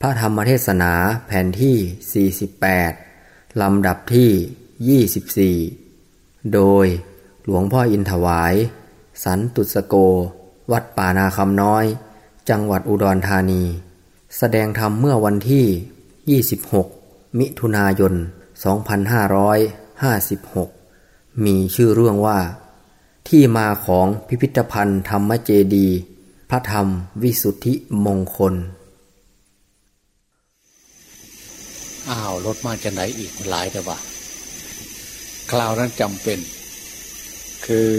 พระธรรมเทศนาแผ่นที่ 48 ลำดับที่ 24 โดยหลวงพ่ออินถวาย สันตุสโก วัดป่านาคำน้อย จังหวัดอุดรธานี แสดงธรรมเมื่อวันที่ 26 มิถุนายน 2556 มีชื่อเรื่องว่า ที่มาของพิพิธภัณฑ์ธรรมเจดี พระธรรมวิสุทธิมงคล อ้าวรถมาจะไหนอีกหลายแต่ว่าคราวนั้นจำเป็น คือ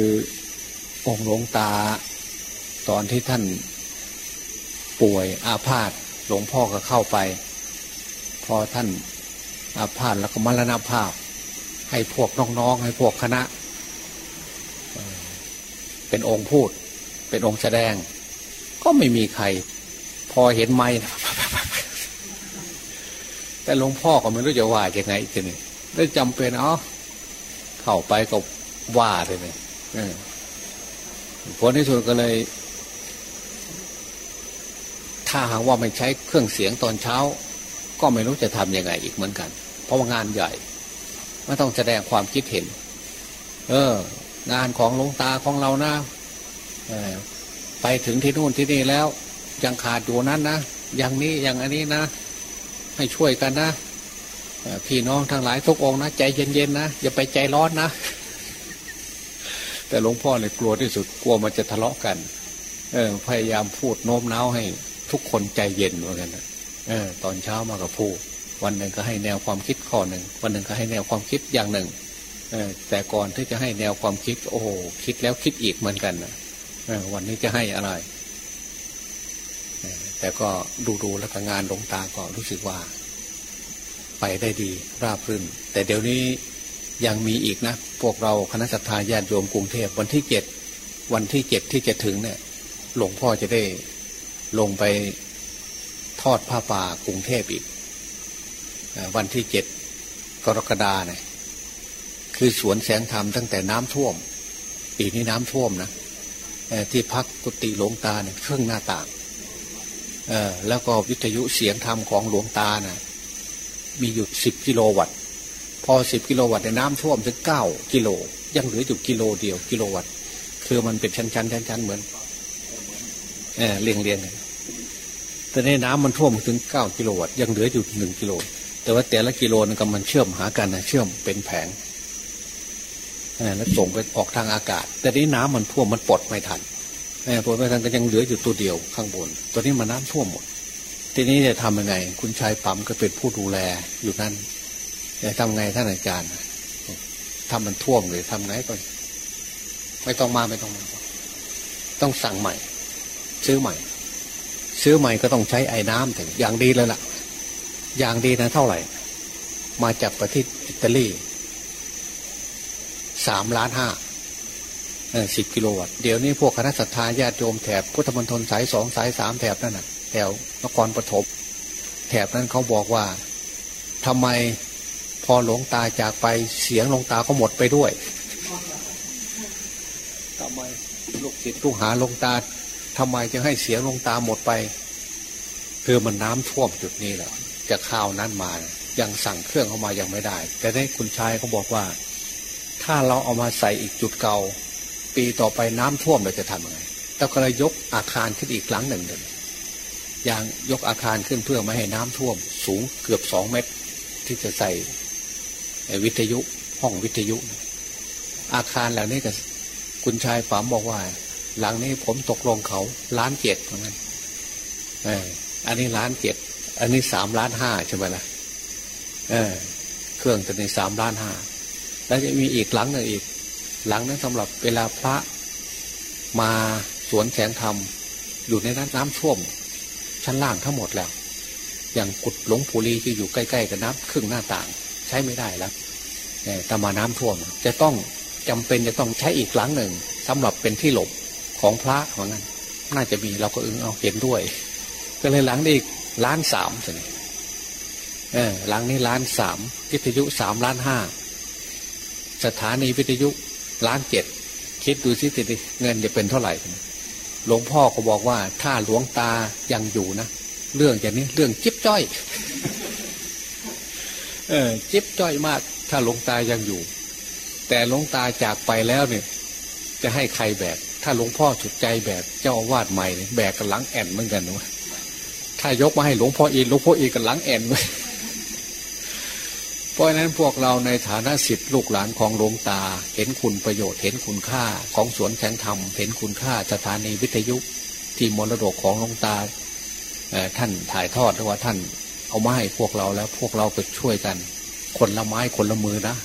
องค์หลวงตา ตอนที่ท่านป่วยอาพาธหลวงพ่อก็เข้าไป พอท่านอาพาธแล้วก็มรณภาพ ให้พวกน้องๆ ให้พวกคณะ เป็นองค์พูด เป็นองค์แสดง ก็ไม่มีใคร พอเห็นไม้นะ แต่หลวงพ่อก็ไม่รู้จะว่ายังไงทีนี้ได้จำเป็นอ๋อเข้าไปก็ว่าเลยเนี่ยผลที่สุดก็เลย ถ้าหากว่าไม่ใช้เครื่องเสียงตอนเช้า ก็ไม่รู้จะทำยังไงอีกเหมือนกัน เพราะว่างานใหญ่ไม่ต้องแสดงความคิดเห็น เออ งานของหลวงตาของเรานะไปถึงที่นู่นที่นี่แล้ว ยังขาดอยู่นั้นนะย่างนี้ย่างอันนี้นะ ให้ช่วยกันนะพี่น้องทั้งหลายทุกองนะใจเย็นๆนะอย่าไปใจร้อนนะแต่หลวงพ่อเนี่ยกลัวที่สุดกลัวมันจะทะเลาะกัน เออ พยายามพูดโน้มน้าวให้ ทุกคนใจเย็นเหมือนกันนะเออ ตอนเช้ามากับพูดวันหนึ่งก็ให้แนวความคิดข้อหนึ่งวันหนึ่งก็ให้แนวความคิดอย่างหนึ่งเออแต่ก่อนที่จะให้แนวความคิด โอ้คิดแล้วคิดอีกเหมือนกันนะเออวันนี้จะให้อะไร แต่ก็ดูๆแล้วก็งานหลวงตาก็รู้สึกว่า ไปได้ดีราบรื่น แต่เดี๋ยวนี้ยังมีอีกนะ พวกเราคณะสัตยาญาติโยมกรุงเทพวันที่เจ็ดวันที่เจ็ดที่จะถึงเนี่ย หลวงพ่อจะได้ลงไปทอดผ้าป่ากรุงเทพอีก วันที่เจ็ดกรกฎาเนี่ยคือสวนแสงธรรมตั้งแต่น้ำท่วม ปีนี้น้ำท่วมนะที่พักกุฏิหลวงตาเนี่ยเครื่องหน้าต่าง เออแล้วก็วิทยุเสียงธรรมของหลวงตานะ่ะ มีอยู่สิบกิโลวัตต์ พอสิบกิโลวัตต์ในน้ำท่วมถึงเก้ากิโล ยังเหลืออยู่กิโลเดียวกิโลวัตต์คือมันเป็นชั้นชั้นชั้นชั้นเหมือนเออเรียงเรียงแต่ในน้ำมันท่วมถึงเก้ากิโลวัตต์ยังเหลืออยู่หนึ่งกิโล แต่ว่าแต่ละกิโลนึงก็มันเชื่อมหากันนะเชื่อมเป็นแผงแล้วส่งไปออกทางอากาศ แต่นี้น้ำมันท่วมมันปลดไม่ทัน แม่ปลไม่ทันก็ยังเหลืออยู่ตัวเดียวข้างบนตัวนี้มันน้ำท่วมหมด ทีนี้จะทำยังไง คุณชายปั๊มก็เป็นผู้ดูแลอยู่นั่นจะทำไงท่านอาจารย์ทำมันท่วมเลยทำไงก็ไม่ต้องมาไม่ต้องมา ต้องสั่งใหม่ ซื้อใหม่ ซื้อใหม่ก็ต้องใช้ไอ้น้ำแต่อย่างดีเลยล่ะ อย่างดีนะเท่าไหร่ มาจากประเทศอิตาลีสามล้านห้า สิบกิโลวัตต์เดี๋ยวนี้พวกคณะสัตยาญาติโยมแถบพุทธมณฑลสายสองสายสามแถบนั่นน่ะแถวนครปฐมแถบนั้นเขาบอกว่าทำไมพอหลวงตาจากไปเสียงหลวงตาก็หมดไปด้วยทำไมลูกศิษย์ลูกหาหลวงตาทำไมจะให้เสียงหลวงตาหมดไป คือมันน้ำท่วมจุดนี้แหละจะข้าวนั้นมายังสั่งเครื่องเข้ามายังไม่ได้ แต่ได้คุณชายเขาบอกว่า ถ้าเราเอามาใส่อีกจุดเก่า ปีต่อไปน้ำท่วมเราจะทำยังไงเราก็เลยยกอาคารขึ้นอีกครั้งหนึ่งหนึ่งอย่างยกอาคารขึ้นเพื่อไม่ให้น้ำท่วม สูงเกือบสองเมตร ที่จะใส่วิทยุห้องวิทยุ อาคารเหล่านี้กับคุณชายป๋มบอกว่า หลังนี้ผมตกลงเขาล้านเจ็ดเหมือนกันอออันนี้ล้านเจ็ดอันนี้สามล้านห้าใช่ไหมล่ะเออ เครื่องตัวนี้สามล้านห้าแล้วจะมีอีกหลังหนึ่งอีก หลังนั้นสำหรับเวลาพระมาสวนแสงธรรม อยู่ในนั้นน้ำท่วม ชั้นล่างทั้งหมดแล้ว อย่างกุดหลงปูรีที่อยู่ใกล้ๆกับน้ำครึ่งหน้าต่าง ใช้ไม่ได้แล้วแต่มาน้ำท่วม จะต้องจำเป็นจะต้องใช้อีกหลังหนึ่งสำหรับเป็นที่หลบของพระเหมือนกันน่าจะมีเราก็อึงเอาเห็นด้วย ก็เลยหลังนี้อีกล้านสามสิเออหลังนี้ล้านสามวิทยุสามล้านห้าสถานีวิทยุ ล้านเจ็ดคิดดูสิติเงินจะเป็นเท่าไหร่ หลวงพ่อก็บอกว่าถ้าหลวงตายังอยู่นะเรื่องอย่างนี้เรื่องจิ๊บจ้อย เออจิ๊บจ้อยมาก ถ้าหลวงตายังอยู่ แต่หลวงตาจากไปแล้วเนี่ย จะให้ใครแบกถ้าหลวงพ่อจุดใจแบกเจ้าอาวาสใหม่แบกกันหลังแอนเหมือนกันนะถ้ายกมาให้หลวงพ่ออีหลวงพ่ออีกันหลังแอนไว้เพ ราะนั้นพวกเราในฐานะสิทธิลูกหลานของหลวงตา เห็นคุณประโยชน์เห็นคุณค่าของสวนแสงธรรม เห็นคุณค่าสถานีวิทยุที่มรดกของหลวงตาท่านถ่ายทอดหรือว่าท่านเอามาให้พวกเราแล้วพวกเราก็ช่วยกัน คนละไม้คนละมือนะ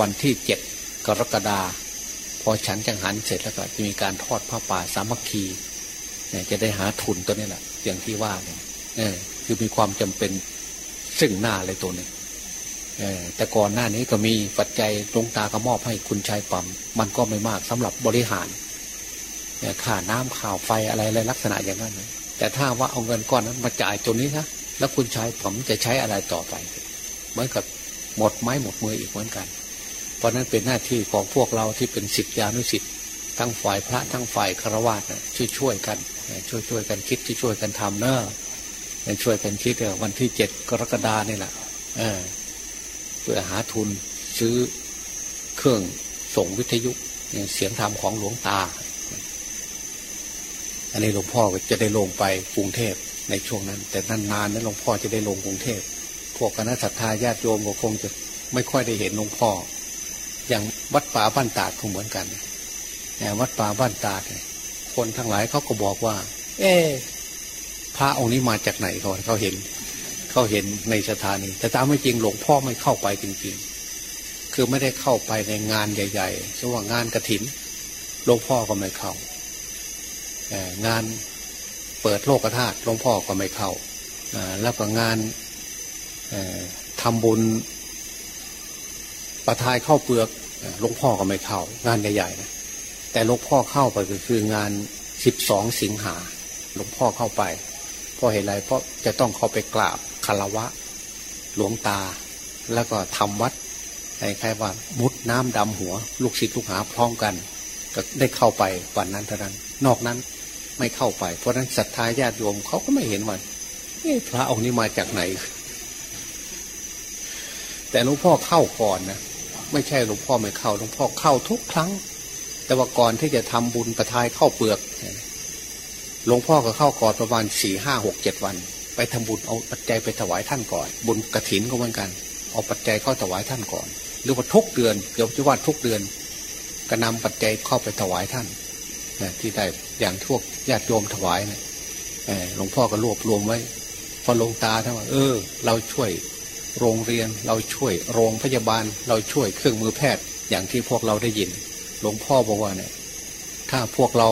วันที่เจ็ดกรกฎาพอฉันจังหันเสร็จแล้วก็จะมีการทอดผ้าป่าสามัคคีจะได้หาทุนตัวนี้แหละอย่างที่ว่าเนี่ยคือมีความจำเป็นซึ่งหน้าเลยตัวนี้ แต่ก่อนหน้านี้ก็มีปัจจัยลงตากระมอบให้คุณชายปั๊มมันก็ไม่มากสำหรับบริหารค่าน้ำข่าวไฟอะไรอะไรลักษณะอย่างนั้น แต่ถ้าว่าเอาเงินก้อนนั้นมาจ่ายตัวนี้นะแล้วคุณชายผมจะใช้อะไรต่อไปเหมือนกับหมดไม้หมดมืออีกเหมือนกัน เพราะนั้นเป็นหน้าที่ของพวกเราที่เป็นสิทธิานุสิทธิ์ทั้งฝ่ายพระทั้งฝ่ายฆราวาสช่วยช่วยกัน ช่วยช่วยกันคิดที่ช่วยกันทำเนอะช่วยกันคิดวันที่เจ็ดกรกฎานี่แหละ เพื่อหาทุนซื้อเครื่องส่งวิทยุเสียงธรรมของหลวงตา อันนี้หลวงพ่อจะได้ลงไปกรุงเทพในช่วงนั้น แต่นานๆนั้นหลวงพ่อจะได้ลงกรุงเทพพวกคณะศรัทธาญาติโยมก็คงจะไม่ค่อยได้เห็นหลวงพ่อ อย่างวัดป่าบ้านตาดก็เหมือนกันวัดป่าบ้านตาดคนทั้งหลายเขาก็บอกว่า เอ๊พระองค์นี้มาจากไหนเขาเขาเห็น เขาเห็นในสถานี แต่ตามไม่จริงหลวงพ่อไม่เข้าไปจริงๆ คือไม่ได้เข้าไปในงานใหญ่ๆเช่นว่างานกระถินหลวงพ่อก็ไม่เข้างานเปิดโลกธาตุหลวงพ่อก็ไม่เข้าแล้วก็งานทำบุญประทายเข้าเปลือกหลวงพ่อก็ไม่เข้างานใหญ่ๆนะแต่หลวงพ่อเข้าไปก็คืองานสิบสองสิงหาหลวงพ่อเข้าไปเพราะเหตุไรเพราะจะต้องเข้าไปกราบารวะ หลวงตา แล้วก็ทำวัดใครๆว่ามุดน้ำดำหัว ลูกศิษย์ลูกหาพร้อมกันก็ได้เข้าไปวันนั้นเท่านั้น นอกนั้นไม่เข้าไป เพราะนั้นศรัทธาญาติโยมเขาก็ไม่เห็นว่าพระองค์นี้มาจากไหน แต่หลวงพ่อเข้าก่อนนะไม่ใช่หลวงพ่อไม่เข้าหลวงพ่อเข้าทุกครั้ง แต่ว่าก่อนที่จะทำบุญประทายเข้าเปลือกหลวงพ่อก็เข้าก่อนประมาณสี่ห้าหกเจ็ดวัน ไปทำบุญเอาปัจจัยไปถวายท่านก่อน บุญกระถินก็เหมือนกัน เอาปัจจัยเข้าถวายท่านก่อน หรือว่าทุกเดือนเกือบจะว่าทุกเดือน ก็นำปัจจัยเข้าไปถวายท่านที่ได้อย่างทวกญาติโยมถวายเนี่ยหลวงพ่อก็รวบรวมไว้ พอลงตาท่านว่าเออ เราช่วยโรงเรียนเราช่วยโรงพยาบาล เราช่วยเครื่องมือแพทย์อย่างที่พวกเราได้ยิน หลวงพ่อบอกว่าเนี่ยถ้าพวกเรา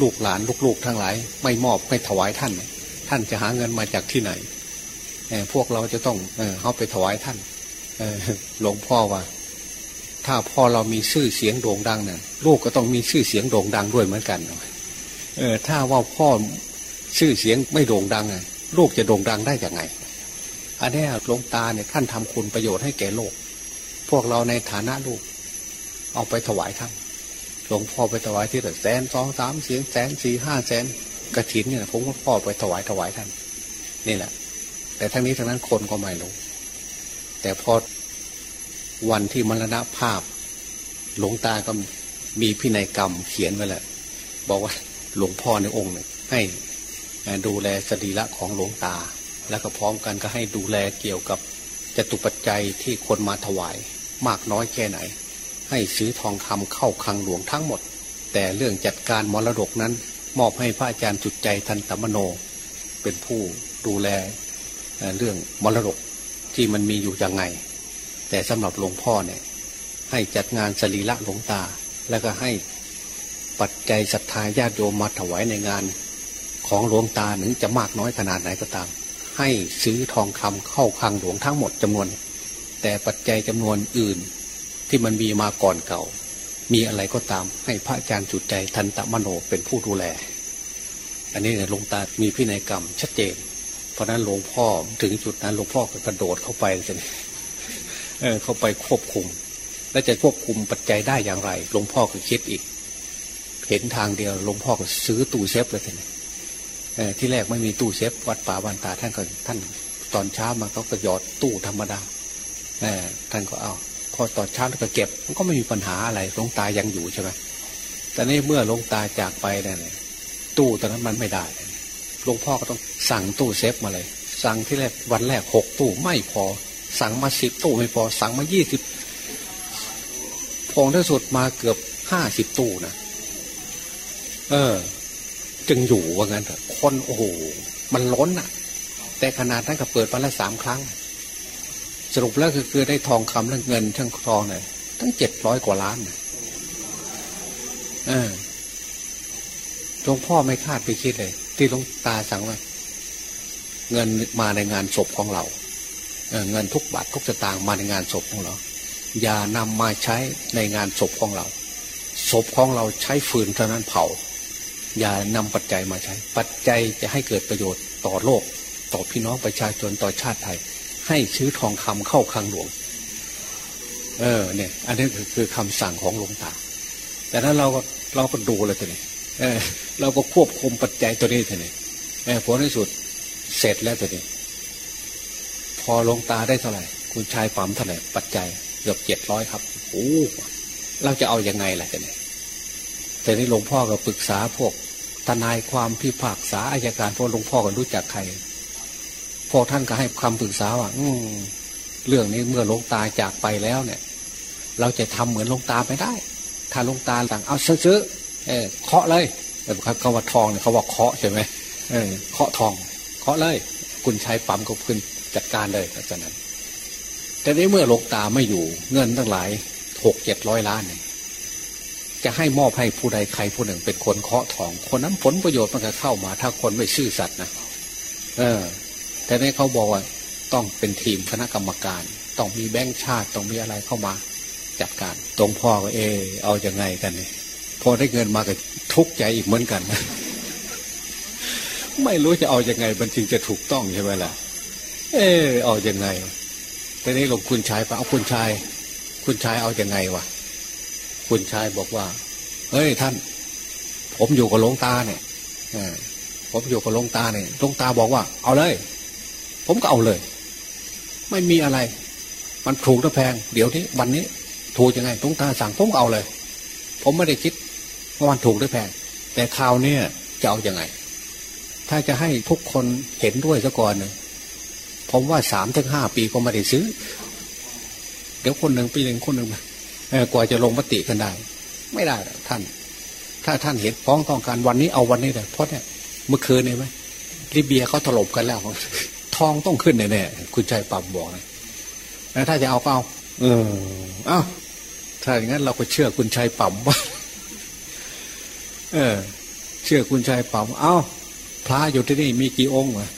ลูกหลานลูกๆทั้งหลาย ไม่มอบไม่ถวายท่าน ท่านจะหาเงินมาจากที่ไหนพวกเราจะต้องเอาไปถวายท่านหลวงพ่อว่า ถ้าพ่อเรามีชื่อเสียงโด่งดังเนี่ยลูกก็ต้องมีชื่อเสียงโด่งดังด้วยเหมือนกันเออถ้าว่าพ่อชื่อเสียงไม่โด่งดังไงลูกจะโด่งดังได้ยังไง อันนี้หลวงตาเนี่ยท่านทำคุณประโยชน์ให้แก่โลก พวกเราในฐานะลูก เอาไปถวายท่านหลวงพ่อไปถวายที่แสนสองสามเสียงแสนสี่ห้าแสน กระถินเนี่ยผมก็พ่อไปถวายถวายท่าน นี่แหละ แต่ทั้งนี้ทั้งนั้นคนก็ไม่รู้แต่พอวันที่มรณภาพ หลวงตาก็มีพินัยกรรมเขียนไว้แหละบอกว่าหลวงพ่อในองค์เนี่ยให้ดูแลสรีระของหลวงตา แล้วก็พร้อมกันก็ให้ดูแลเกี่ยวกับจตุปัจจัยที่คนมาถวาย มากน้อยแค่ไหน ให้ซื้อทองคำเข้าคลังหลวงทั้งหมด แต่เรื่องจัดการมรดกนั้น มอบให้พระอาจารย์จุดใจทันตมโน เป็นผู้ดูแลเรื่องมรดกที่มันมีอยู่ยังไง แต่สำหรับหลวงพ่อเนี่ย ให้จัดงานสรีละหลวงตา แล้วก็ให้ปัจจัยศรัทธาญาติโยมมาถวายในงานของหลวงตาหนึ่งจะมากน้อยขนาดไหนก็ตาม ให้ซื้อทองคำเข้าคลังหลวงทั้งหมดจำนวน แต่ปัจจัยจำนวนอื่นที่มันมีมาก่อนเก่า มีอะไรก็ตามให้พระอาจารย์จุดใจทันตมโนเป็นผู้ดูแล อันนี้เนี่ยหลวงตามีพินัยกรรมชัดเจน เพราะนั้นหลวงพ่อถึงจุดนั้นหลวงพ่อก็กระโดดเข้าไปเลยเออเข้าไปควบคุม แล้วจะควบคุมปัจจัยได้อย่างไรหลวงพ่อก็คิดอีก เห็นทางเดียวหลวงพ่อก็ซื้อตู้เซฟเลยทีนี้ที่แรกไม่มีตู้เซฟวัดป่าวันตาท่านก็ท่านตอนเช้ามาเขาก็หยอดตู้ธรรมดาท่านก็เอา อตอนเช้าแล้วก็เก็บ มันก็ไม่มีปัญหาอะไรหลวงตายังอยู่ใช่ไหมแต่นี้เมื่อหลวงตาจากไปเนี่ยตู้ตอนนั้นมันไม่ได้หลวงพ่อก็ต้องสั่งตู้เซฟมาเลย สั่งที่แรกวันแรกหกตู้ไม่พอ สั่งมาสิบตู้ไม่พอ สั่งมายี่สิบพงที่สุดมาเกือบห้าสิบตู้นะเออ จึงอยู่ว่างั้นเถอะคนโอ้โหมันล้นอะ แต่ขนาดนั้นก็เปิดวันละสามครั้ง สรุปแล้วคือคือได้ทองคำและเงินทั้งทองเนี่ยตั้งเจ็ดร้อยกว่าล้านเออหลวงพ่อไม่คาดไปคิดเลย ที่หลวงตาสั่งว่า เงินมาในงานศพของเราเเงินทุกบาททุกสตางค์มาในงานศพของเรา อย่านำมาใช้ในงานศพของเรา ศพของเราใช้ฟืนเท่านั้นเผา อย่านำปัจจัยมาใช้ ปัจจัยจะให้เกิดประโยชน์ต่อโลก ต่อพี่น้องประชาชนต่อชาติไทย ให้ซื้อทองคำเข้าคลังหลวง เออเนี่ย อันนี้คือคำสั่งของหลวงตา แต่นั้นเราก็เราก็ดูเลยทีนี้เออเราก็ควบคุมปัจจัยตัวนี้ทีนี้เออผลที่สุดเสร็จแล้วตัวนี้ พอลงตาได้เท่าไหร่ คุณชายปั๊มเท่าไหร่ปัจจัยเกือบเจ็ดร้อยครับโอ้เราจะเอาอยัางไงล่ะทีนี้แต่นี้หลวงพ่อก็ปรึกษาพวกทนายความพิพากษาอายการพวกหลวงพ่อก็รู้จักใคร พวกท่านก็ให้คำปรึกษาว่าอืเรื่องนี้เมื่อลงตาจากไปแล้วเนี่ย เราจะทำเหมือนลงตาไม่ได้ ถ้าลงตาต่างเอาซื้อเออเคาะเลยแต่คำว่าทองเนี่ยเขาบอกเคาะใช่ไหมเออเคาะทอง เคาะเลย คุณใช้ปั๊มก็ขึ้นจัดการเลยหลังจากนั้นแต่ในเมื่อลงตาไม่อยู่เงินตั้งหลายหกเจ็ดร้อยล้านเนี่ยจะให้มอบให้ผู้ใดใครผู้หนึ่งเป็นคนเคาะทอง คนนั้นผลประโยชน์มันก็เข้ามา ถ้าคนไม่ซื่อสัตย์นะเออ แต่ในเขาบอกว่าต้องเป็นทีมคณะกรรมการ ต้องมีแบงค์ชาติต้องมีอะไรเข้ามาจัดการ ตรงพ่อก็เออเอาอยัางไงกันเนี่ยพอได้เงินมาก็ทุกข์ใจอีกเหมือนกัน ไม่รู้จะเอาอยัางไงมันจึงจะถูกต้องใช่ไหมล่ะ เออเอาอยัางไงแต่นี้หลวงคุณชายปเอาคุณชาย คุณชายเอาอยัางไงวะคุณชายบอกว่า เฮ้ยท่าน ผมอยู่กับหลวงตาเนี่ยผมอยู่กับหลวงตาเนี่ยหลวงตาบอกว่า เอาเลย ผมก็เอาเลย ไม่มีอะไร มันถูกหรือแพง เดี๋ยวนี้วันนี้ถูกยังไงหลวงตาสั่งผมเอาเลย ผมไม่ได้คิดว่ามันถูกหรือแพง แต่คราวนี้จะเอาอยัางไง ถ้าจะให้ทุกคนเห็นด้วยซะก่อนเนี่ยผมว่าสามถึงห้าปีก็ไม่ได้ซื้อ เดี๋ยวคนหนึ่งปีหนึ่งคนหนึ่งกว่าจะลงมติกันได้ ไม่ได้ท่าน ถ้าท่านเห็นฟ้องต้องการวันนี้เอาวันนี้เลยเพราะเนี่ยเมื่อคืนเนี่ยไหมลิเบียเขาถล่มกันแล้ว องต้องขึ้นแน่ๆคุณใจปั๊มบอกเลยถ้าจะเอาก็เอาเออเอาถ้าอย่างนั้นเราก็เชื่อคุณชายปั๊มว่าเออ เชื่อคุณชายปั๊มเอ้า พระอยู่ที่นี่มีกี่องค์วะ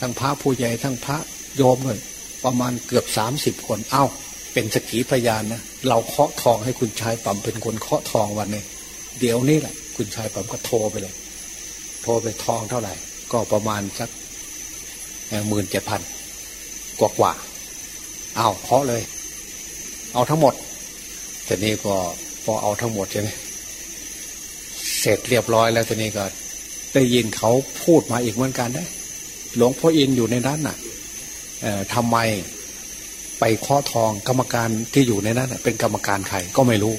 ทั้งพระผู้ใหญ่ทั้งพระโยมเลยประมาณเกือบสามสิบคนเอ้า เป็นสกีพยานนะเราเคาะทองให้คุณชายปั๊มเป็นคนเคาะทองวันนี้เดี๋ยวนี้แหละ คุณชายปั๊มก็โทรไปเลย โทรไปทองเท่าไหร่ ก็ประมาณสัก หมื่นเจ็ดพันกว่ากว่าเอาเคาะเลย เอาทั้งหมดทีนี้ก็พอเอาทั้งหมดใช่ไหมเสร็จเรียบร้อยแล้วทีนี้ก็ได้ยินเขาพูดมาอีกเหมือนกันนะหลวงพ่ออินอยู่ในนั้นน่ะทำไมไปข้อทองกรรมการที่อยู่ในนั้นเป็นกรรมการใครก็ไม่รู้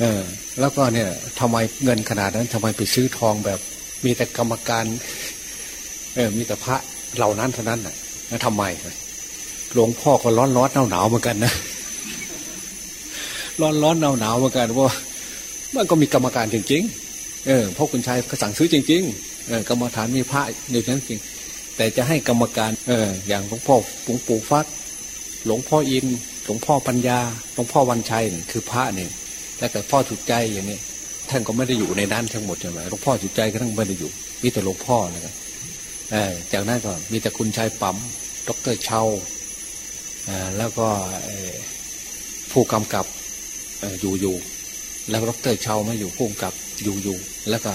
เออ แล้วก็เนี่ยทำไมเงินขนาดนั้นทำไมไปซื้อทองแบบ มีแต่กรรมการ เออมีแต่พระ เหล่านั้นเท่านั้นน่ะทำไมหลวงพ่อก็ร้อนร้อนหนาวหนาวเหมือนกันนะร้อนร้อนหนาวหนาวเหมือนกันว่ามันก็มีกรรมการจริงๆเออพ่อคุณชายก็สั่งซื้อจริงๆเออกรรมฐานมีพระอยู่นั้นจริง แต่จะให้กรรมการ เออ อย่างหลวงพ่อปู่ปู่ฟักหลวงพ่ออินหลวงพ่อปัญญาหลวงพ่อวันชัยคือพระเนี่ยแล้วแต่พ่อสุดใจอย่างนี้ท่านก็ไม่ได้อยู่ในนั้นทั้งหมดใช่ไหมหลวงพ่อสุดใจก็ทั้งไม่ได้อยู่มีแต่หลวงพ่อนะครับ จากนั้นก็มีแต่คุณชายปั๊มดรเชาแล้วก็ผู้กำกับอยู่อยู่แล้วดรเชาไม่อยู่พุ่งกับอยู่อยู่แล้วก็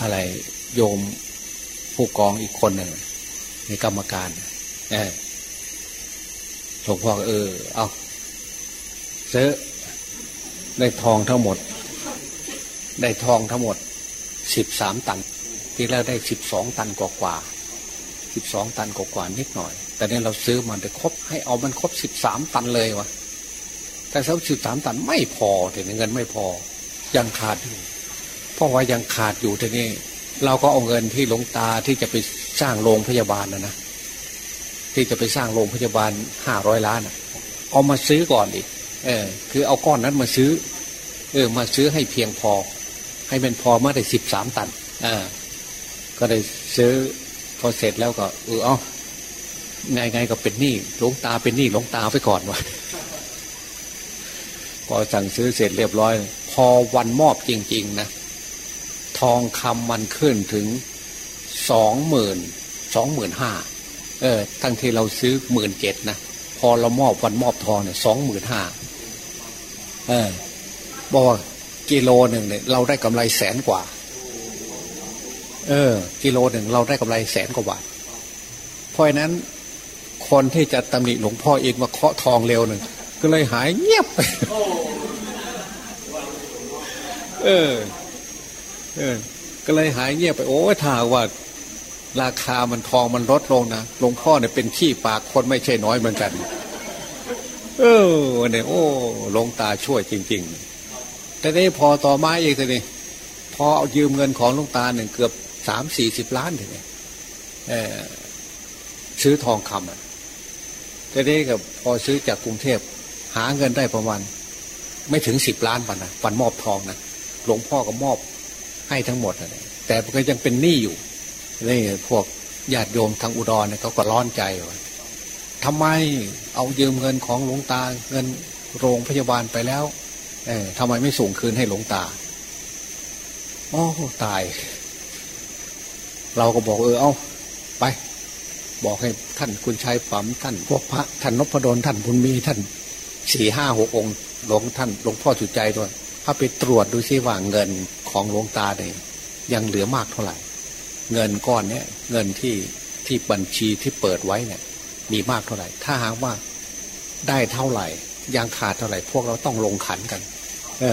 อะไรโยมผู้กองอีกคนหนึ่งในกรรมการ เออหลวงพ่อเออ เอาซื้อได้ทองทั้งหมด ได้ทองทั้งหมดสิบสามตัน ที่แรกได้สิบสองตันกว่ากว่าสิบสองตันกว่ากว่านิดหน่อย แต่เนี้เราซื้อมันได้ครบให้เอามันครบสิบสามตันเลยวะแต่สำหรับสิบสามตันไม่พอถึงเงินไม่พอ ยังขาดอยู่เพราะว่ายังขาดอยู่ทีนี้เราก็เอาเงินที่หลวงตาที่จะไปสร้างโรงพยาบาลนะนะที่จะไปสร้างโรงพยาบาลห้าร้อยล้านเอามาซื้อก่อนอีกเออ คือเอาก้อนนั้นมาซื้อ เออ มาซื้อให้เพียงพอ ให้มันพอมาได้สิบสามตันอ่า ก็ได้ซื้อพอเสร็จแล้วก็เออเอาไงไงก็เป็นหนี้หลวงตาเป็นหนี้หลวงตาไปก่อนวะพอสั่งซื้อเสร็จเรียบร้อย พอวันมอบจริง ๆ นะ ทองคำมันขึ้นถึงสองหมื่นสองหมื่นห้าเออทั้งที่เราซื้อหมื่นเจ็ดนะพอเรามอบวันมอบทองเนี่ยสองหมื่นห้าเออบอกว่ากิโลหนึ่งเนี่ยเราได้กำไรแสนกว่า เออ กิโลหนึ่งเราได้กำไรแสนกว่าบาทเพราะนั้น คนที่จะตำหนิหลวงพ่อเองมาเคาะทองเร็วหนึ่งก็เลยหายเงียบไปเออ เออ ก็เลยหายเงียบไป โอ้ยถ้าว่า ราคามันทองมันลดลงนะหลวงพ่อเนี่ยเป็นขี้ปากคนไม่ใช่น้อยเหมือนกัน เออเนี่ยโอ้ลงตาช่วยจริง ๆ แต่นี้พอต่อมาอีกทีนี้พอเอายืมเงินของลุงตาหนึ่งเกือบ สามสี่สิบล้านทีนี้เออซื้อทองคำอะแต่นี้กับพอซื้อจากกรุงเทพ หาเงินได้ประมาณไม่ถึงสิบล้านปันนะปันมอบทองนะหลวงพ่อก็มอบให้ทั้งหมดนะแต่ก็ยังเป็นหนี้อยู่นี่พวกญาติโยมทางอุดรเนี่ยเขาก็ร้อนใจว่าทำไมเอายืมเงินของหลวงตาเงินโรงพยาบาลไปแล้ว เออทำไมไม่ส่งคืนให้หลวงตา โอ้ตาย เราก็บอกเออเอาไป บอกให้ท่านคุณชายฝัมท่านพวกพระท่านนพดลท่านบุญมีท่านสี่ห้าหกองค์หลวงท่านหลวงพ่อจุใจด้วยถ้าไปตรวจดูซิว่าเงินของหลวงตาเนี่ยยังเหลือมากเท่าไหร่ เงินก้อนเนี้ยเงินที่ที่บัญชีที่เปิดไว้เนี่ย มีมากเท่าไหร่ ถ้าหากว่าได้เท่าไหร่ ยังขาดเท่าไหร่ พวกเราต้องลงขันกัน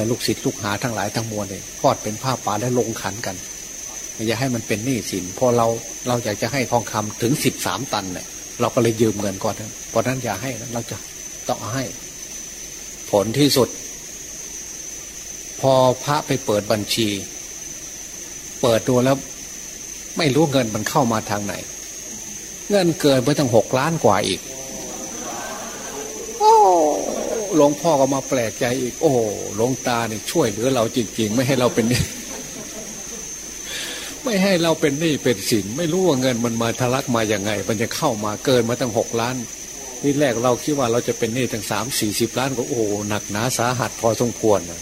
ลูกศิษย์ลูกหาทั้งหลายทั้งมวลเลยทอดเป็นผ้าป่าและลงขันกัน อย่าให้มันเป็นหนี้สินพอเราเราอยากจะให้ทองคำถึงสิบสามตันเนี่ยเราก็เลยยืมเงินก่อนเพราะนั้นอย่าให้เราจะต้องให้ ผลที่สุด พอพระไปเปิดบัญชี เปิดดูแล้ว ไม่รู้เงินมันเข้ามาทางไหน เงินเกินไปตั้งหกล้านกว่าอีกโอ้หลวงพ่อก็มาแปลกใจอีก โอ้หลวงตาเนี่ยช่วยเหลือเราจริง ๆ ไม่ให้เราเป็นนี่ ไม่ให้เราเป็นหนี้เป็นสินไม่รู้ว่าเงินมันมาทะลักมาอย่างไง มันจะเข้ามาเกินมาตั้งหกล้านนี่แรกเราคิดว่าเราจะเป็นหนี้ตั้งสามสี่สิบล้านก็โอ้หนักหนาสาหัสพอสมควรนะ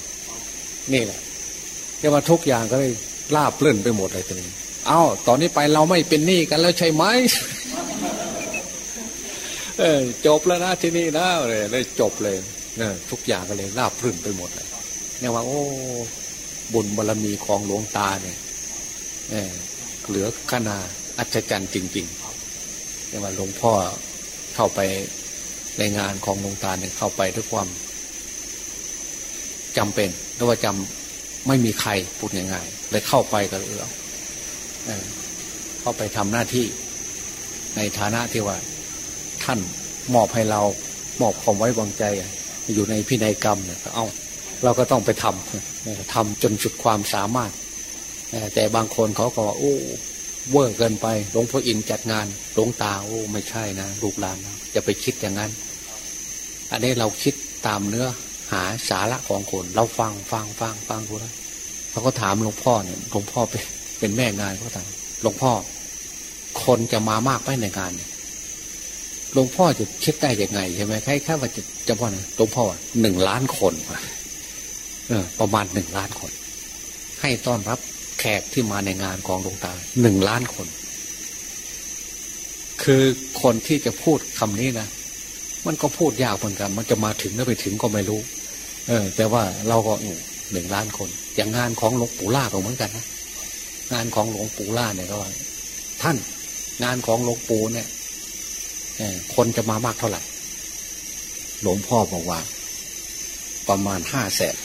นี่แหละแค่ว่าทุกอย่างก็เลยลาบเลื่อนไปหมดเลยตอนนี้เอ้าตอนนี้ไปเราไม่เป็นหนี้กันแล้วใช่ไหมเออจบแล้วนะที่นี่นะเลยได้จบเลยนี่ยทุกอย่างก็เลยลาบลื่นไปหมดเลยเนี่ยว่าโอ้บุญบารรมีของหลวงตาเนี่ย เหลือขนาอัศจรรย์จริงๆเรียกว่าหลวงพ่อเข้าไปในงานของหลวงตาเนี่ยเข้าไปด้วยความจำเป็นหรือว่าจำไม่มีใครพูดง่ายๆเลยเข้าไปก็เออเข้าไปทำหน้าที่ ในฐานะที่ว่า ท่านมอบให้เรามอบความไว้วางใจ อยู่ในพินัยกรรมเนี่ยเอาเราก็ต้องไปทำทำจนสุดความสามารถ แต่บางคนเขาก็ว่าโอ้เวอร์เกินไปหลวงพ่ออินจัดงานหลวงตาโอ้ไม่ใช่นะลูกหลานจะไปคิดอย่างนั้น อันนี้เราคิดตามเนื้อหาสาระของคน เราฟังฟังฟังฟังดูนะเขาก็ถามหลวงพ่อเนี่ยหลวงพ่อเป็นเป็นแม่งานเขาถามหลวงพ่อ คนจะมามากไปในงานเนี่ยหลวงพ่อจะคิดได้ยังไงใช่ไหมใครแค่ว่าจะจะพ่อนะหลวงพ่อหนึ่งล้านคนเออประมาณหนึ่งล้านคน ให้ต้อนรับ แขกที่มาในงานของหลวงตาหนึ่งล้านคน คือคนที่จะพูดคำนี้นะมันก็พูดยากเหมือนกัน มันจะมาถึงหรือไปถึงก็ไม่รู้ เออ แต่ว่าเราก็หนึ่งล้านคน อย่างงานของหลวงปู่ล่าก็เหมือนกันนะงานของหลวงปู่ล่าเนี่ยก็ว่า ท่านงานของหลวงปู่เนี่ยคนจะมามากเท่าไหร่ หลวงพ่อบอกว่า ประมาณห้าแสน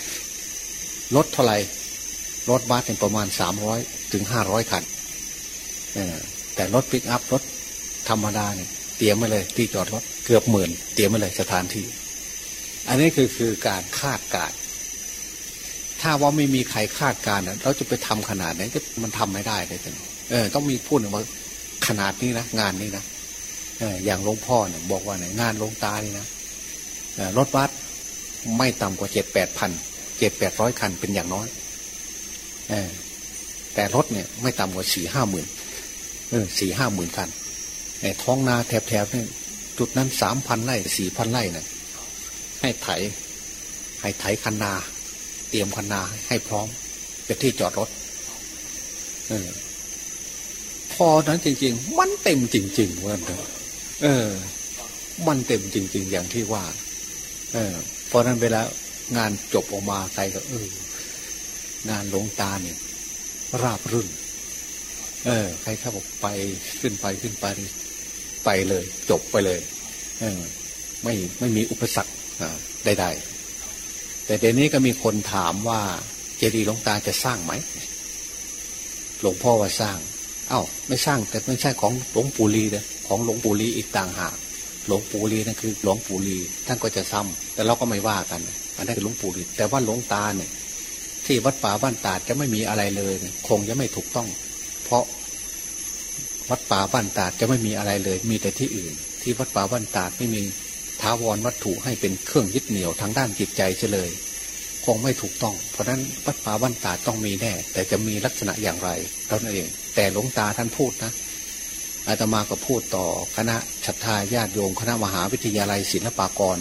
ลดเท่าไหร่ รถบัสเนี่ยประมาณสามร้อยถึงห้าร้อยคันแต่รถปิกอัพรถธรรมดาเนี่ยเตรียมมาเลยที่จอดรถเกือบหมื่น เตรียมมาเลยสถานที่ อันนี้คือคือการคาดการ ถ้าว่าไม่มีใครคาดการณ์เราจะไปทำขนาดไหนก็มันทำไม่ได้เลยเออต้องมีพูดว่าขนาดนี้นะงานนี้นะเอออย่างหลวงพ่อเนี่ยบอกว่าเนี่ยงานลงตานี่นะรถบัสไม่ต่ำกว่าเจ็ดแปดพันเจ็ดแปดร้อยคันเป็นอย่างน้อย แต่รถเนี่ยไม่ต่ำกว่าสี่ห้าหมื่นเออสี่ห้าหมื่นคันในท้องนาแถบๆนี่จุดนั้นสามพันไร่สี่พันไร่เนี่ยให้ไถ ให้ไถคันนา เตรียมคันนาให้พร้อมเป็นที่จอดรถเออพอนั้นจริง ๆ มันเต็มจริงๆเว่าเออ มันเต็มจริง ๆ อย่างที่ว่า เออเพราะนั้นเวลางานจบออกมาใครก็เออ งานหลวงตาเนี่ยราบรื่น เออ ใครเขาบอกไปขึ้นไปขึ้นไปไปเลย จบไปเลย เออ ไม่ไม่มีอุปสรรคใดๆแต่เดี๋ยวนี้ก็มีคนถามว่า เจดีย์หลวงตาจะสร้างไหมหลวงพ่อว่าสร้าง เอา้า ไม่สร้างแต่ไม่ใช่ของหลวงปู่ลีนะของหลวงปู่ลีอีกต่างหากหลวงปู่ลีนั่นคือหลวงปู่ลีท่านก็จะซ้ำแต่เราก็ไม่ว่ากัน อันนั้นคือหลวงปู่ลีแต่ว่าหลวงตาเนี่ย ที่วัดป่าบ้านตาดจะไม่มีอะไรเลยคงจะไม่ถูกต้อง เพราะวัดป่าบ้านตาดจะไม่มีอะไรเลย มีแต่ที่อื่น ที่วัดป่าบ้านตาดไม่มีท้าวรวัตถุให้เป็นเครื่องยึดเหนี่ยวทางด้านจิตใจเฉลย คงไม่ถูกต้อง เพราะนั้นวัดป่าบ้านตาดต้องมีแน่ แต่จะมีลักษณะอย่างไรเท่านั้นเอง แต่หลวงตาท่านพูดนะอาตมาก็พูดต่อคณะชัตทาญาติโยมคณะมหาวิทยาลัยศิลปากร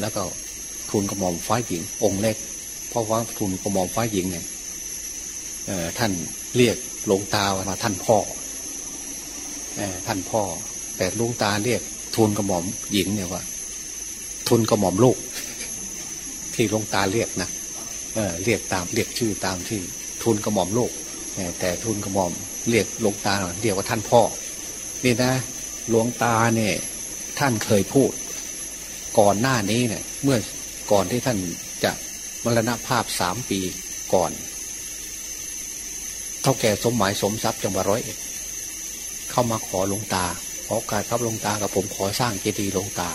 แล้วก็ทุนกระหม่อมฟ้าหญิงองค์เล็ก พราะว่าทุนกระหม่อมฟ้าหญิงเนี่ยท่านเรียกหลวงตามาท่านพ่อท่านพ่อ แต่หลุงตาเรียกทุนกระหม่อมหญิงเนี่ยว่า ทุนกระหม่อมลูก ที่หลุงตาเรียกนะเเรียกตามเรียกชื่อตามที่ทุนกระหม่อมลูกแต่ทุนกระหม่อมเรียกหลวงตาเรียกว่าท่านพ่อนี่นะหลวงตาเนี่ยท่านเคยพูด ก่อนหน้านี้เนี่ยเมื่อก่อนที่ท่านจะ มรณภาพสามปีก่อน เท่าแก่สมหมายสมทรัพย์จังหวัดร้อยเอ็ดเข้ามาขอลงตาขอการครับลงตากับผมขอสร้างเจดีย์ลงตา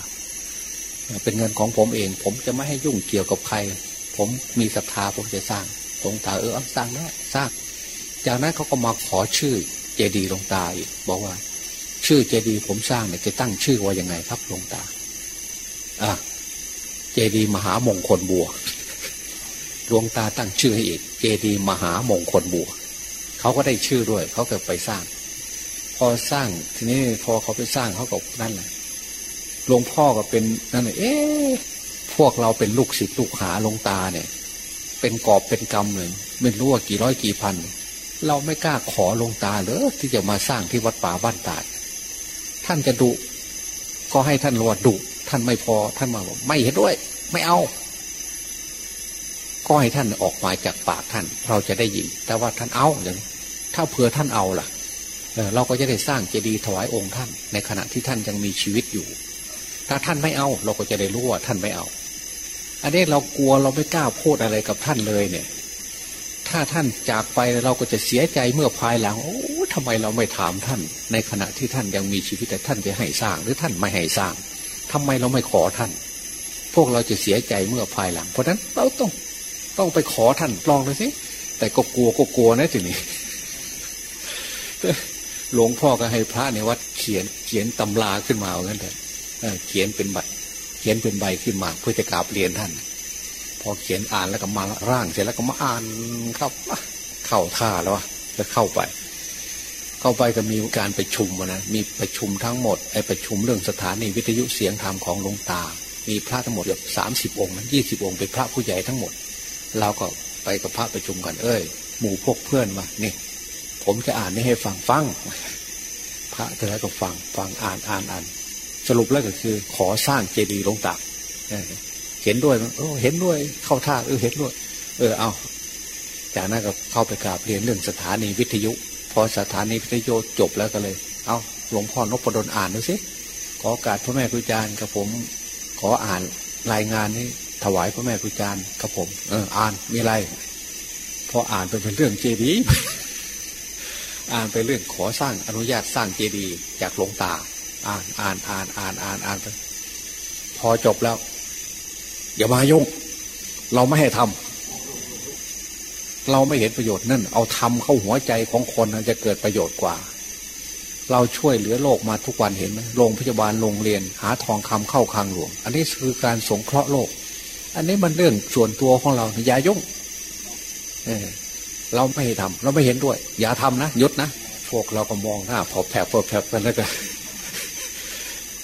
เป็นเงินของผมเอง ผมจะไม่ให้ยุ่งเกี่ยวกับใคร ผมมีศรัทธาผมจะสร้างลงตาเออสร้างได้สร้าง จากนั้นเขาก็มาขอชื่อเจดีย์ลงตาอีกบอกว่า ชื่อเจดีย์ผมสร้างเนี่ยจะตั้งชื่อว่ายังไงครับลงตาอะเจดีย์มหามงคลบัว หลวงตาตั้งชื่อให้อีก เจดีมหามงคลบัวเขาก็ได้ชื่อด้วย เขาก็ไปสร้าง พอสร้างทีนี้พอเขาไปสร้างเขาก็นั่นแหละหลวงพ่อก็เป็นนั่นเลยเอ๊ะพวกเราเป็นลูกศิษย์ลูกหาหลวงตาเนี่ย เป็นกอบเป็นกำเลยไม่รู้ว่ากี่ร้อยกี่พัน เราไม่กล้าขอหลวงตาเลย ที่จะมาสร้างที่วัดป่าบ้านตาดท่านจะดุก็ให้ท่านรวดดุท่านไม่พอท่านมาบอกไม่เห็นด้วย ไม่เอา ก็ให้ท่านออกมาจากปากท่าน เราจะได้ยิน แต่ว่าท่านเอาอย่างถ้าเผื่อท่านเอาล่ะเราก็จะได้สร้างเจดีย์ถวายองค์ท่าน ในขณะที่ท่านยังมีชีวิตอยู่ ถ้าท่านไม่เอา เราก็จะได้รู้ว่าท่านไม่เอา อันนี้เรากลัวเราไม่กล้าพูดอะไรกับท่านเลยเนี่ย ถ้าท่านจากไปเราก็จะเสียใจเมื่อภายหลัง โอ้ทำไมเราไม่ถามท่าน ในขณะที่ท่านยังมีชีวิตแต่ท่านจะให้สร้าง หรือท่านไม่ให้สร้างทำไมเราไม่ขอท่าน พวกเราจะเสียใจเมื่อภายหลัง เพราะนั้นเราต้อง ต้องไปขอท่านลองเลยสิแต่ก็กลัวก็กลัวนะทีนี้หลวงพ่อก็ให้พระในวัดเขียนเขียนตำราขึ้นมาเหมือนกันแต่เขียนเป็นใบเขียนเป็นใบขึ้นมาเพื่อจะกราบเรียนท่าน พอเขียนอ่านแล้วก็มาร่างเสร็จแล้วก็มาอ่านครับเข้าท่าแล้ววะแล้วเข้าไป เข้าไปก็มีการประชุมนะมีประชุมทั้งหมดไอ้ประชุมเรื่องสถานีวิทยุเสียงธรรมของหลวงตา มีพระทั้งหมดเกือบสามสิบองค์ยี่สิบองค์เป็นพระผู้ใหญ่ทั้งหมด เราก็ไปกับพระประชุมกัน เอ้ย หมู่พวกเพื่อนมานี่ ผมจะอ่านนี่ให้ฟังฟัง พระแต่แล้วก็ฟังฟังอ่านอ่านอ่าน สรุปแล้วก็คือ ขอสร้างเจดีย์ลงตาเห็นด้วยโอ้เห็นด้วย เข้าท่าเออเห็นด้วย เออเอาจากนั้นก็เข้าไปกราบเรียนเรื่องสถานีวิทยุ พอสถานีวิทยุจบแล้วก็เลย เอาหลวงพ่อนพดลอ่านดูสิขอการพระแม่ครูอาจารย์กับผม ขออ่านรายงานนี้ ถวายพระแม่ครูจารย์กับผม เออ อ่านมีอะไรพออ่านไปเป็นเรื่องเจดีย์อ่านไปเรื่องขอสร้างอนุญาตสร้างเจดีย์จากหลวงตา อ่านอ่านอ่านอ่านอ่านอ่านไปพอจบแล้ว อย่ามายุ่ง เราไม่ให้ทำเราไม่เห็นประโยชน์นั่น เอาทำเข้าหัวใจของคนจะเกิดประโยชน์กว่า เราช่วยเหลือโลกมาทุกวันเห็นไหมโรงพยาบาลโรงเรียน หาทองคำเข้าคลังหลวง อันนี้คือการสงเคราะห์โลก อันนี้มันเรื่องส่วนตัวของเราอย่ายุ่งเออเราไม่ให้ทำเราไม่เห็นด้วย อย่าทำนะยุดนะพวกเราก็มองหน้าพอแผลพอแผลกันแล้วก็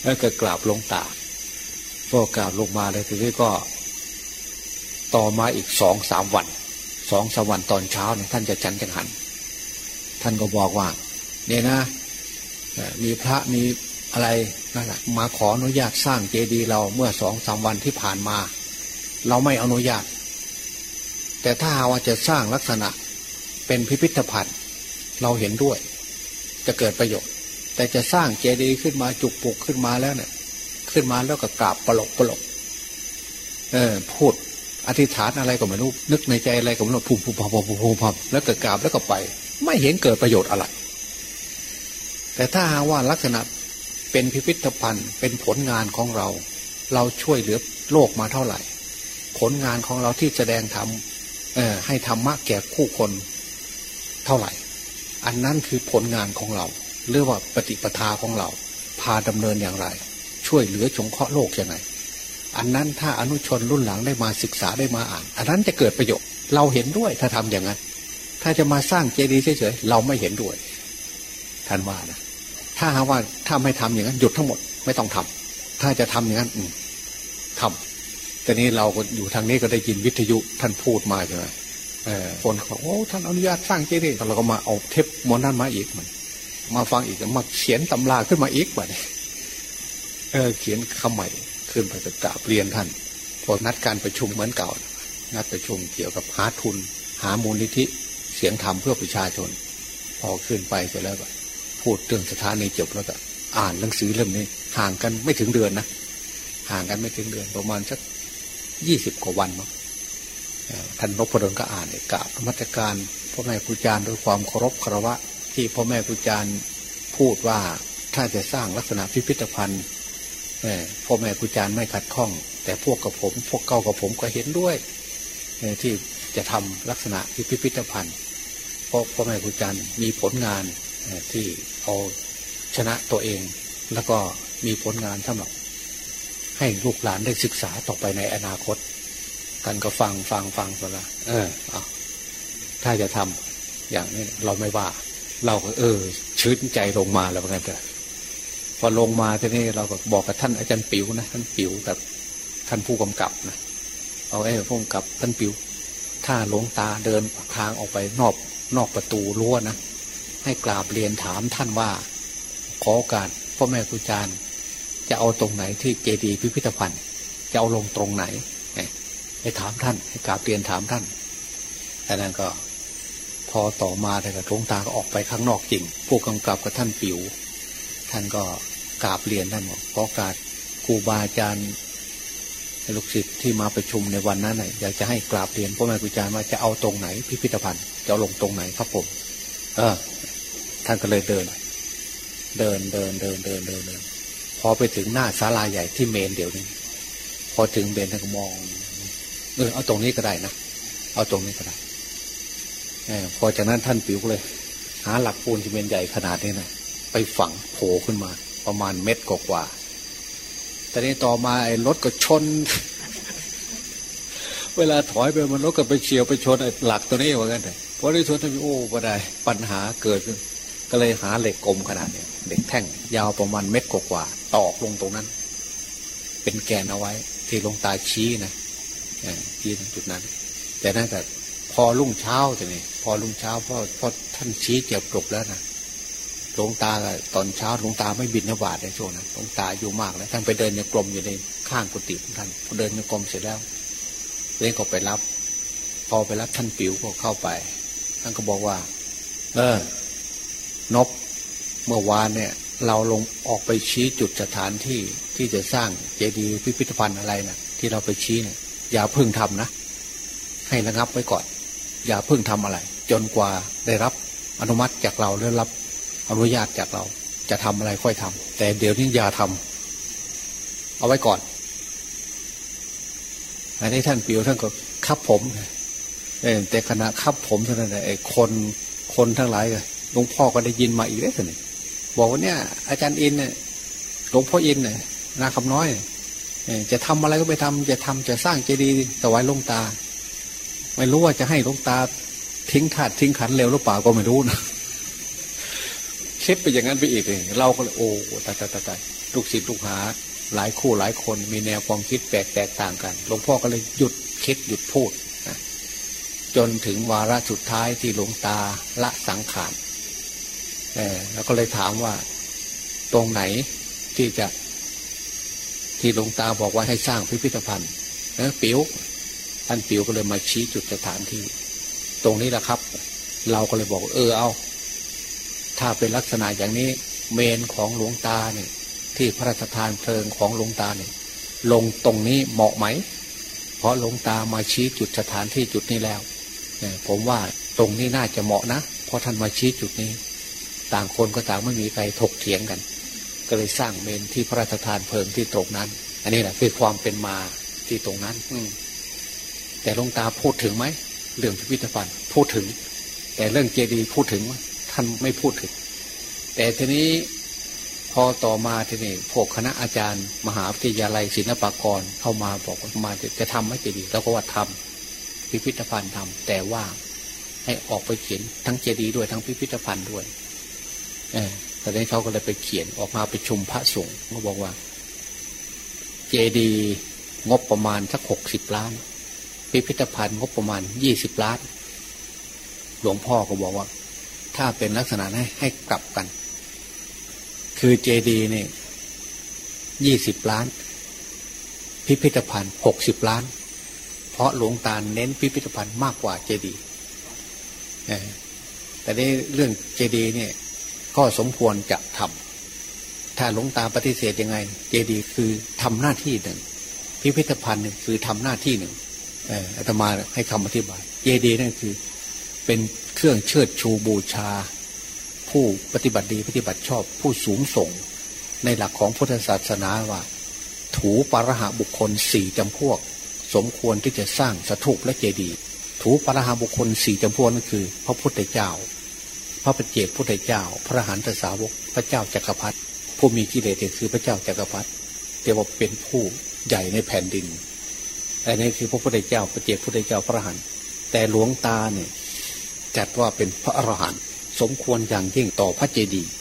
แล้วก็กราบลงตาพอกราบลงมาเลยทีนี้ก็ต่อมาอีกสองสามวันสองสามวันตอนเช้าเนี่ยท่านจะฉันจังหัน ท่านก็บอกว่า เนี่ยนะมีพระมีอะไรนั่นแหละมาขออนุญาตสร้างเจดีย์เราเมื่อสองสามวันที่ผ่านมา เราไม่อนุญาต แต่ถ้าว่าจะสร้างลักษณะเป็นพิพิธภัณฑ์ เราเห็นด้วย จะเกิดประโยชน์ แต่จะสร้างเจดีย์ขึ้นมาจุกปุกขึ้นมาแล้วเนี่ย ขึ้นมาแล้วก็กราบปลกปลกเออพูดอธิษฐานอะไรก็ไม่รู้นึกในใจอะไรก็ไม่รู้พุ่มพุ่มพุ่มพุ่มพุ่มพุ่มแล้วก็กราบแล้วก็ไป ไม่เห็นเกิดประโยชน์อะไร แต่ถ้าหาว่าลักษณะเป็นพิพิธภัณฑ์เป็นผลงานของเรา เราช่วยเหลือโลกมาเท่าไหร่ ผลงานของเราที่แสดงทำให้ธรรมะแก่คู่คนเท่าไหร่ อันนั้นคือผลงานของเราเรียกว่าปฏิปทาของเรา พาดำเนินอย่างไร ช่วยเหลือจงเคราะห์โลกยังไง อันนั้นถ้าอนุชนรุ่นหลังได้มาศึกษาได้มาอ่าน อันนั้นจะเกิดประโยชน์เราเห็นด้วยถ้าทำอย่างนั้น ถ้าจะมาสร้างเจดีย์เฉยๆเราไม่เห็นด้วยท่านว่านะถ้าหาว่าถ้าไม่ทำอย่างนั้นหยุดทั้งหมดไม่ต้องทำถ้าจะทำอย่างนั้นทำ แต่นี้เราก็อยู่ทางนี้ก็ได้ยินวิทยุท่านพูดมาใช่ไหมคนเขาโอ้ท่านอนุญาตสร้างเจดีย์เราก็มาเอาเทปมอนนั้นมาอีกมันมาฟังอีกมาเขียนตำราขึ้นมาอีกแบบเออเขียนคำใหม่ขึ้นไปกราบเรียนท่านพอนัดการประชุมเหมือนเก่า นัดประชุมเกี่ยวกับหาทุน หามูลนิธิเสียงธรรมเพื่อประชาชน พอขึ้นไปเสร็จแล้วก็พูดเรื่องสถานีจบแล้วก็อ่านหนังสือเล่มนี้ ห่างกันไม่ถึงเดือนนะห่างกันไม่ถึงเดือนประมาณสัก ยี่สิบกว่าวันมั้งท่านนพดลก็อ่านกราบมัตการพ่อแม่ครูอาจารย์ด้วยความเคารพคารวะ ที่พ่อแม่ครูอาจารย์พูดว่าถ้าจะสร้างลักษณะพิพิธภัณฑ์พ่อแม่ครูอาจารย์ไม่ขัดข้อง แต่พวกกับผม พวกเก่ากับผมก็เห็นด้วยที่จะทำลักษณะพิพิธภัณฑ์เพราะพ่อแม่ครูอาจารย์มีผลงานที่เอาชนะตัวเอง แล้วก็มีผลงานสำหรับ ให้ลูกหลานได้ศึกษาต่อไปในอนาคตกันก็ฟังฟังฟังไปละเออเอาถ้าจะทำอย่างนี้เราไม่ว่า เราก็เออ ชื้นใจลงมาแล้วกันเถอะพอลงมาทีนี้เราก็บอกกับท่านอาจารย์ปิ๋วนะท่านปิ๋วแบบท่านผู้กำกับนะเอาไอ้ผู้กำกับท่านปิ๋วถ้าหลวงตาเดินทางออกไปนอกนอกประตูรั้วนะให้กราบเรียนถามท่านว่า ขออกาสพ่อแม่ครูอาจารย์ จะเอาตรงไหนที่เจดีย์พิพิธภัณฑ์ จะเอาลงตรงไหนให้ถามท่านให้กราบเรียนถามท่านแต่นั้นก็พอต่อมาแต่กระทงตาก็ออกไปข้างนอกจริงผู้กำกับกับท่านปิ๋วท่านก็กราบเรียนท่านบอกขอการครูบาอาจารย์ลูกศิษย์ที่มาประชุมในวันนั้นน่อยากจะให้กราบเรียนพ่อแม่ครูอาจารย์ว่าจะเอาตรงไหน พิพิธภัณฑ์จะลงตรงไหนครับผม เออ ท่านก็เลยเดิน เดินเดินเดินเดินเดินเดิน อไปถึงหน้าศาลาใหญ่ที่เมนเดี๋ยวนี้พอถึงเมนท่านก็มองเออเอาตรงนี้ก็ได้นะเอาตรงนี้ก็ได้อพอจากนั้นท่านปิวเลย หาหลักปูนซีเมนใหญ่ขนาดนี้นะไปฝังโผล่ขึ้นมา ประมาณเม็ดกว่าแต่นี้ต่อมาไอ้รถก็ชน เวลาถอยไปมันรถก็ไปเฉียวไปชนไอ้หลักตัวนี้เหมือนกันเลยพอได้ชนท่านโอ้บ่ได้ปัญหาเกิดขึ้น ก็เลยหาเหล็กกลมขนาดนี้เหล็กแท่ง ยาวประมาณเม็ดกว่าตอกลงตรงนั้น เป็นแกนเอาไว้ ที่ลงตาชี้นะที่จุดนั้น แต่นั่นแต่พอรุ่งเช้าจะนี่พอรุ่งเช้าพอพอท่านชี้เจ็บจบแล้วนะหลวงตาตอนเช้าหลวงตาไม่บินนบาตในช่วงนั้นหลวงตาอยู่มากแล้วท่านไปเดินในกรมอยู่ในข้างกุฏิของท่านเดินในกรมเสร็จแล้วเล่นก็ไปรับ พอไปรับท่านปิ๋วก็เข้าไป ท่านก็บอกว่า เออ นบเมื่อวานเนี่ยเราลงออกไปชี้จุดสถานที่ที่จะสร้างเจดีย์พิพิธภัณฑ์อะไรนะ่ะ ที่เราไปชี้เนี่ยอย่าเพิ่งทำนะ ให้ระงับไว้ก่อน อย่าเพิ่งทำอะไร จนกว่าได้รับอนุมัติจากเราหรือรับอนุญาตจากเรา จะทำอะไรค่อยทำแต่เดี๋ยวนี้อย่าทำเอาไว้ก่อนอันนี้ท่านปิวท่านก็คับผมแต่ขณะคับผมเท่านั้นแหละไอ้คนคนทั้งหลายเลย หลวงพ่อก็ได้ยินมาอีกแล้วสิบอกว่าเนี่ย อาจารย์อินเนี่ยหลวงพ่ออินเนี่ยนาคำน้อยจะทำอะไรก็ไปทำจะทำจะสร้างเจดีย์ถวายลงตา ไม่รู้ว่าจะให้ลงตา ทิ้งขาดทิ้งขันเร็วหรือเปล่าก็ไม่รู้นะคิดไปอย่างนั้นไปอีกเลยเราก็เลยโอ้ตายตายตายลูกศิษย์ลูกหา หลายคู่หลายคนมีแนวความคิดแปลกแตกต่างกันหลวงพ่อก็เลยหยุดคิดหยุดพูดจนถึงวาระสุดท้ายที่หลวงตาละสังขาร แล้วก็เลยถามว่าตรงไหนที่จะ ที่หลวงตาบอกว่าให้สร้างพิพิธภัณฑ์นะปิ๋วท่านปิ๋วก็เลยมาชี้จุดสถานที่ ตรงนี้แหละครับ เราก็เลยบอกเออเอา ถ้าเป็นลักษณะอย่างนี้ เมนของหลวงตาเนี่ย ที่พระราชทานเพลิงของหลวงตาเนี่ย ลงตรงนี้เหมาะไหม เพราะหลวงตามาชี้จุดสถานที่จุดนี้แล้วผมว่าตรงนี้น่าจะเหมาะนะเพราะท่านมาชี้จุดนี้ ต่างคนก็ต่างไม่มีใครถกเถียงกัน ก็เลยสร้างเมนที่พระราชทานเพลิงที่ตรงนั้น อันนี้แหละคือความเป็นมาที่ตรงนั้น อืแต่หลวงตาพูดถึงไหมเรื่องพิพิธภัณฑ์พูดถึง แต่เรื่องเจดีย์พูดถึงท่านไม่พูดถึง แต่ทีนี้พอต่อมาทีนี้พวกคณะอาจารย์ มหาวิทยาลัยศิลปากรเข้ามาบอกว่ามาจะจะทำไหมเจดีย์เราก็ว่าทำพิพิธภัณฑ์ทำแต่ว่าให้ออกไปเขียนทั้งเจดีย์ด้วยทั้งพิพิธภัณฑ์ด้วย เออแต่นี้เขาก็เลยไปเขียนออกมาไปชุมพระสงฆ์เขาบอกว่า เจดีงบประมาณสักหกสิบล้าน พิพิธภัณฑ์งบประมาณยี่สิบล้าน หลวงพ่อก็บอกว่า ถ้าเป็นลักษณะนั้ให้กลับกัน คือเจดีเนี่ยยี่สิบล้าน พิพิธภัณฑ์หกสิบล้าน เพราะหลวงตาเน้นพิพิธภัณฑ์มากกว่าเจดีแต่ในเรื่องเจดีเนี่ย ก็สมควรจะทำถ้าหลวงตาปฏิเสธยังไง เจดีคือทำหน้าที่หนึ่ง พิพิธภัณฑ์หนึ่งคือทำหน้าที่หนึ่งอาตมาให้คำอธิบาย เจดีนั่นคือเป็นเครื่องเชิดชูบูชา ผู้ปฏิบัติดีปฏิบัติชอบผู้สูงส่ง ในหลักของพุทธศาสนาว่า ถูปารหาบุคคลสี่จำพวก สมควรที่จะสร้างสถูปและเจดีย์ถูปารหาบุคคลสี่จำพวกนั่นคือ พระพุทธเจ้า พระปเจกพุทธเจ้า พระหันตสาวกพระเจ้าจักรพรรดิผู้มีกิเลสคือพระเจ้าจักรพรรดิเรียว่าเป็นผู้ใหญ่ในแผ่นดินอันนี้คือพระพุทธเจ้าพระเจกพุทธเจ้าพระหันแต่หลวงตาเนี่ยจัดว่าเป็นพระอรหันต์สมควรอย่างยิ่งต่อพระเจดีย์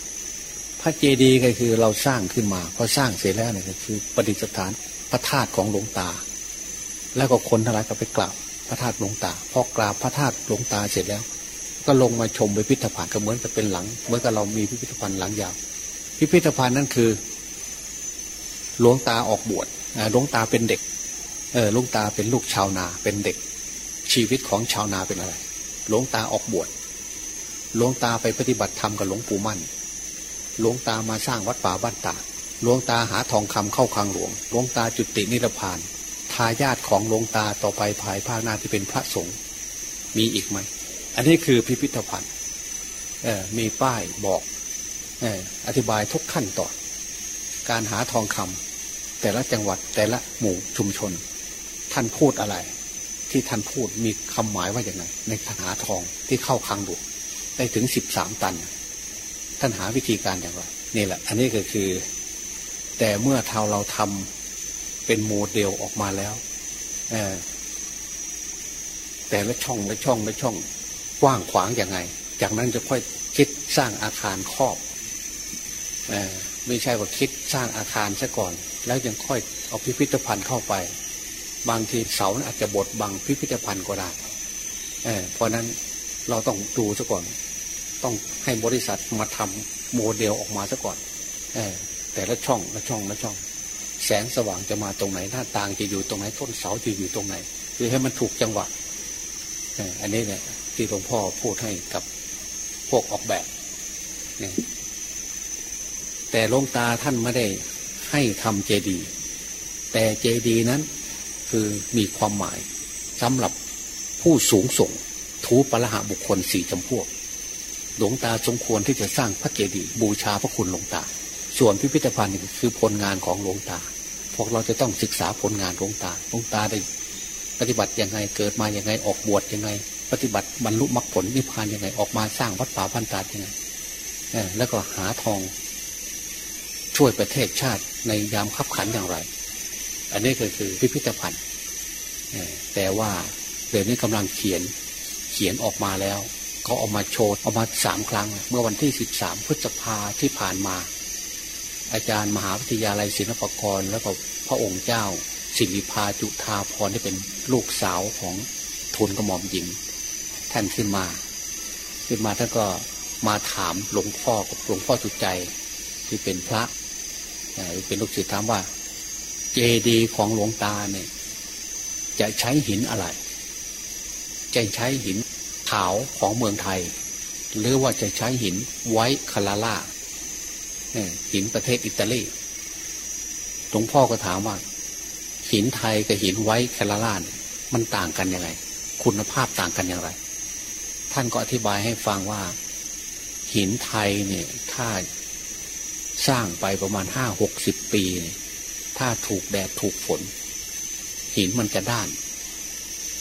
พระเจดีย์ก็คือเราสร้างขึ้นมาพอสร้างเสร็จแล้วเนี่ยก็คือประดิษฐานพระธาตุของหลวงตา แล้วก็คนทั้งหลายก็ไปกราบพระธาตุหลวงตาพอกราบพระธาตุหลวงตาเสร็จแล้ว ก็ลงมาชมพิพิธภัณฑ์ก็เหมือนจะเป็นหลังเหมือนกับเรามีพิพิธภัณฑ์หลังยาว พิพิธภัณฑ์นั่นคือหลวงตาออกบวชหลวงตาเป็นเด็กเออหลวงตาเป็นลูกชาวนาเป็นเด็ก ชีวิตของชาวนาเป็นอะไรหลวงตาออกบวชหลวงตาไปปฏิบัติธรรมกับหลวงปู่มั่นหลวงตามาสร้างวัดป่าบ้านตาหลวงตาหาทองคำเข้าคลังหลวงหลวงตาจุตินิรพานทายาทของหลวงตาต่อไปภายภาคหน้าที่เป็นพระสงฆ์มีอีกไหม อันนี้คือพิพิธภัณฑ์มีป้ายบอกอธิบายทุกขั้นตอนการหาทองคำแต่ละจังหวัดแต่ละหมู่ชุมชน ท่านพูดอะไร ที่ท่านพูดมีคำหมายว่าอย่างไรในการหาทองที่เข้าคลังหลวงได้ถึงสิบสามตัน ท่านหาวิธีการอย่างไรนี่แหละ อันนี้ก็คือ แต่เมื่อเท่าเราทำเป็นโมเดลออกมาแล้วแต่ละช่องละช่องละช่อง กว้างขวางยังไง จากนั้นจะค่อยคิดสร้างอาคารครอบอไม่ใช่ว่าคิดสร้างอาคารซะก่อน แล้วยังค่อยเอาพิพิธภัณฑ์เข้าไป บางทีเสาอาจจะบดบังพิพิธภัณฑ์ก็ได้เเพราะนั้นเราต้องดูซะก่อน ต้องให้บริษัทมาทำโมเดลออกมาซะก่อนอแต่ละช่องละช่องละช่อง แสงสว่างจะมาตรงไหนหน้าต่างจะอยู่ตรงไหนต้นเสาจะอยู่ตรงไหน คือให้มันถูกจังหวะอันนี้เนี่ย ที่หลวงพ่อพูดให้กับพวกออกแบบนี่แต่ลงตาท่านไม่ได้ให้ทำเจดีย์แต่เจดีย์นั้นคือมีความหมายสำหรับผู้สูงส่งทูปละหะบุคคลสี่จำพวก หลวงตาสมควรที่จะสร้างพระเจดีย์บูชาพระคุณหลวงตา ส่วนพิพิธภัณฑ์คือผลงานของหลวงตา พวกเราจะต้องศึกษาผลงานหลวงตาหลวงตาได้ ปฏิบัติยังไงเกิดมายังไงออกบวชยังไง ปฏิบัติบรรลุมรรคผลนิพพานยังไง ออกมาสร้างวัดป่าพันตายังไงแล้วก็หาทอง ช่วยประเทศชาติในยามขับขันอย่างไร อันนี้ก็คือพิพิธภัณฑ์แต่ว่าเดี๋ยวนี้กำลังเขียนเขียนออกมาแล้วเขาเอามาโชว์เอามาสามครั้ง เมื่อวันที่สิบสามพฤษภาที่ผ่านมา อาจารย์มหาวิทยาลัยศิลปากร แล้วก็พระองค์เจ้า สิริพาจุธาพรที่เป็นลูกสาวของทุนกระหม่อมหญิง ท่านขึ้นมา ขึ้นมาท่านก็มาถามหลวงพ่อกับหลวงพ่อจุใจที่เป็นพระเป็นลูกศิษย์ถามว่า เจดีของหลวงตาเนี่ย จะใช้หินอะไร จะใช้หินขาวของเมืองไทย หรือว่าจะใช้หินไว้คาราล่าหินประเทศอิตาลีหลวงพ่อก็ถามว่า หินไทยกับหินไว้คาราล่ามันต่างกันยังไง คุณภาพต่างกันอย่างไร ท่านก็อธิบายให้ฟังว่า หินไทยเนี่ยถ้าสร้างไปประมาณห้าหกสิบปีเนี่ยถ้าถูกแดดถูกฝน หินมันจะด้าน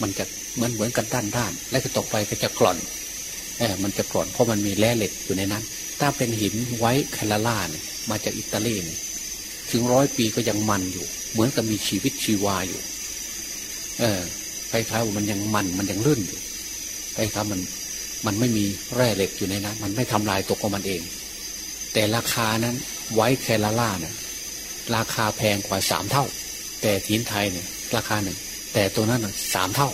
มันจะเหมือนเหมือนกันด้านด้าน แล้วก็ตกไปก็จะกร่อนเออมันจะกร่อนเพราะมันมีแร่เหล็กอยู่ในนั้น ถ้าเป็นหินไว้คาราล่าเนี่ยมาจากอิตาลีเนี่ยถึงร้อยปีก็ยังมันอยู่ เหมือนกับมีชีวิตชีวาอยู่ เออคล้ายๆว่ามันยังมันมันยังลื่นอยู่คล้ายๆมัน มันไม่มีแร่เหล็กอยู่ในนั้น มันไม่ทำลายตกของมันเอง แต่ราคานั้นไว้แคลาล่าเนี่ยราคาแพงกว่าสามเท่า แต่หินไทยเนี่ยราคาหนึ่งแต่ตัวนั้นสามเท่า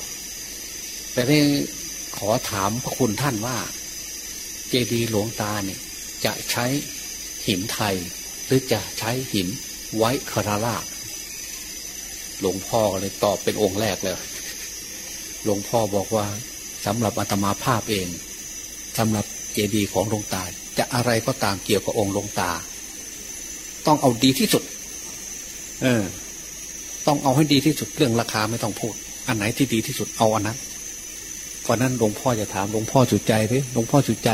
แต่ได้ขอถามพระคุณท่านว่า เจดีย์หลวงตาเนี่ยจะใช้หินไทย หรือจะใช้หินไว้คาราล่าหลวงพ่อเลยตอบเป็นองค์แรกเลย หลวงพ่อบอกว่า สำหรับอาตมาภาพเองสำหรับเจดีย์ของหลวงตา จะอะไรก็ตามเกี่ยวกับองค์หลวงตา ต้องเอาดีที่สุด เออ ต้องเอาให้ดีที่สุดเรื่องราคาไม่ต้องพูด อันไหนที่ดีที่สุดเอาอันนั้นเพราะนั้นหลวงพ่อจะถามหลวงพ่อจุดใจดิหลวงพ่อจุดใจ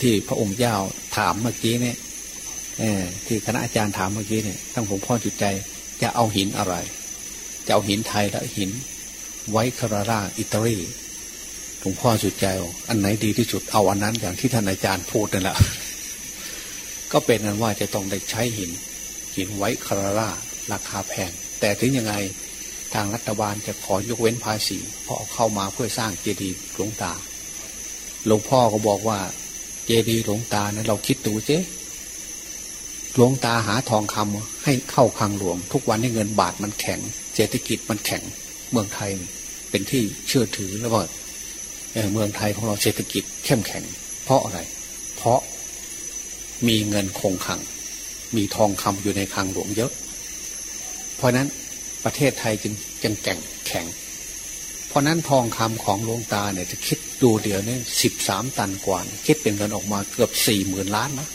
ที่พระองค์เจ้าถามเมื่อกี้เนี่ยที่คณะอาจารย์ถามเมื่อกี้เนี่ยทั้งหลวงพ่อจุดใจ จะเอาหินอะไร จะเอาหินไทยและหินไว้คาราราอิตาลี หลวงพ่อจุดใจอันไหนดีที่สุดเอาอันนั้น อย่างที่ท่านอาจารย์พูดนั่นแหละก็เป็นนั้นว่าจะต้องได้ใช้หิน หินไว้คาราราราคาแพง แต่ถึงยังไงทางรัฐบาลจะขอยกเว้นภาษีเพราะเข้ามาเพื่อสร้างเจดีย์หลวงตา หลวงพ่อก็บอกว่า เจดีย์หลวงตานะเราคิดดูเจ๊หลวงตาหาทองคำให้เข้าคลังหลวง ทุกวันนี้เงินบาทมันแข็ง เศรษฐกิจมันแข็ง เมืองไทยเป็นที่เชื่อถือแล้วว่า เมืองไทยของเราเศรษฐกิจเข้มแข็ง เพราะอะไร เพราะมีเงินคงคลัง มีทองคำอยู่ในคลังหลวงเยอะ เพราะนั้นประเทศไทยจึงจึงแข็งแข็ง เพราะนั้นทองคำของหลวงตาเนี่ยจะคิดดูเดี๋ยวนี่ยสิบสามตันกว่าคิดเป็นเงินออกมาเกือบสี่หมื่นล้านนะ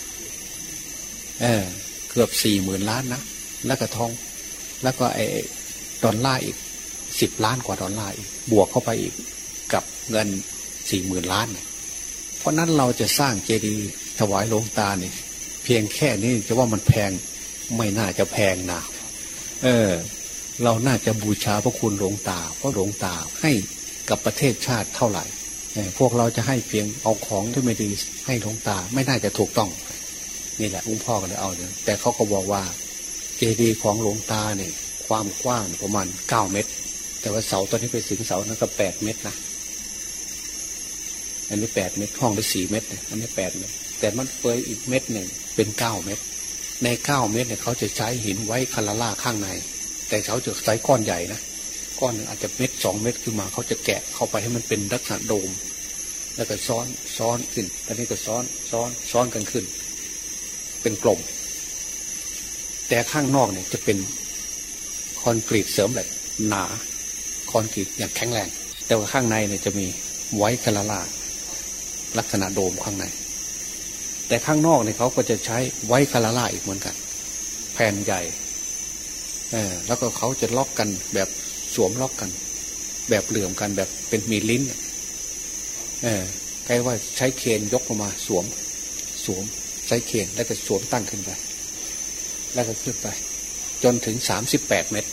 เออเกือบสี่หมื่นล้านนะแล้วก็ทอง แล้วก็ไอ้ดอลลาร์อีกสิบล้านกว่าดอลลาร์อีกบวกเข้าไปอีก กับเงินสี่หมื่นล้าน เพราะนั้นเราจะสร้างเจดีย์ถวายหลวงตาเนี่ยเพียงแค่นี้จะว่ามันแพงไม่น่าจะแพงนะเออ เราน่าจะบูชาพระคุณหลวงตา เพราะหลวงตาให้กับประเทศชาติเท่าไหร่พวกเราจะให้เพียงเอาของที่ไม่ดีให้หลวงตาไม่น่าจะถูกต้อง นี่แหละลวงพ่อก็เลยเอาเนี่ยแต่เขาก็บอกว่า เจดีย์ของหลวงตาเนี่ยความกว้างประมาณเก้าเมตร แต่ว่าเสาตอนนี้ไปถึงเสานั้นก็แปดเมตรนะ อันนี้แปดเมตรห้องได้สี่เมตรอันนี้แปดเมตรแต่มันเปยอีกเม็ดหนึ่งเป็นเก้าเมตรในเก้าเมตรเนี่ยเขาจะใช้หินไว้คาราล่าข้างใน แต่เขาจะใส่ก้อนใหญ่นะก้อนหนึ่งอาจจะเม็ดสองเม็ดขึ้นมาเขาจะแกะเข้าไปให้มันเป็นลักษณะโดม แล้วก็ซ้อนซ้อนขึ้นตอนนี้ก็ซ้อนซ้อนซ้อนกันขึ้น เป็นกลม แต่ข้างนอกเนี่ยจะเป็นคอนกรีตเสริมเหล็กหนาคอนกรีตอย่างแข็งแรง แต่ว่าข้างในเนี่ยจะมีไว้คาราลา ลักษณะโดมข้างใน แต่ข้างนอกเนี่ยเขาก็จะใช้ไว้คาราลาอีกเหมือนกัน แผ่นใหญ่แล้วก็เขาจะล็อกกันแบบสวมล็อกกัน แบบเหลื่อมกันแบบเป็นมีลิ้นใกล้ว่าใช้เคนยกลงมาสวม สวมใช้เคนแล้วก็สวมตั้งขึ้นไป แล้วก็ขึ้นไป จนถึงสามสิบแปดเมตร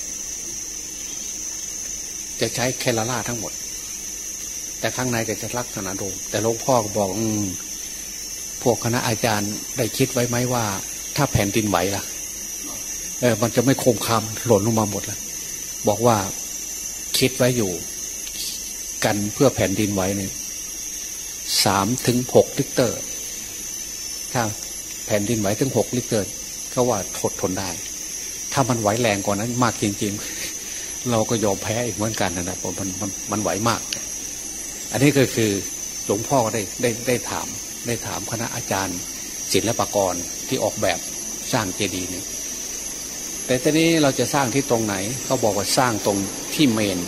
จะใช้แคลาร่าทั้งหมด แต่ข้างในจะจะลักษณะโดมแต่หลวงพ่อบอกอืพวกคณะอาจารย์ได้คิดไว้ไหมว่า ถ้าแผ่นดินไหวล่ะ เออ มันจะไม่คมคำหล่นลงมาหมดแล้วบอกว่าคิดไว้อยู่ กันเพื่อแผ่นดินไหวเนี่ยสามถึงหกลิตรถ้าแผ่นดินไหวถึงหกลิตรก็ว่าทดทนได้ ถ้ามันไหวแรงกว่านั้นมากจริงๆ เราก็ยอมแพ้อีกเหมือนกันนะผมมันมันมันไหวมาก อันนี้ก็คือหลวงพ่อได้ได้ได้ถามได้ถามคณะอาจารย์ ศิลปกรที่ออกแบบสร้างเจดีย์นี่แต่ทีนี้เราจะสร้างที่ตรงไหนเขาบอกว่าสร้างตรงที่เมน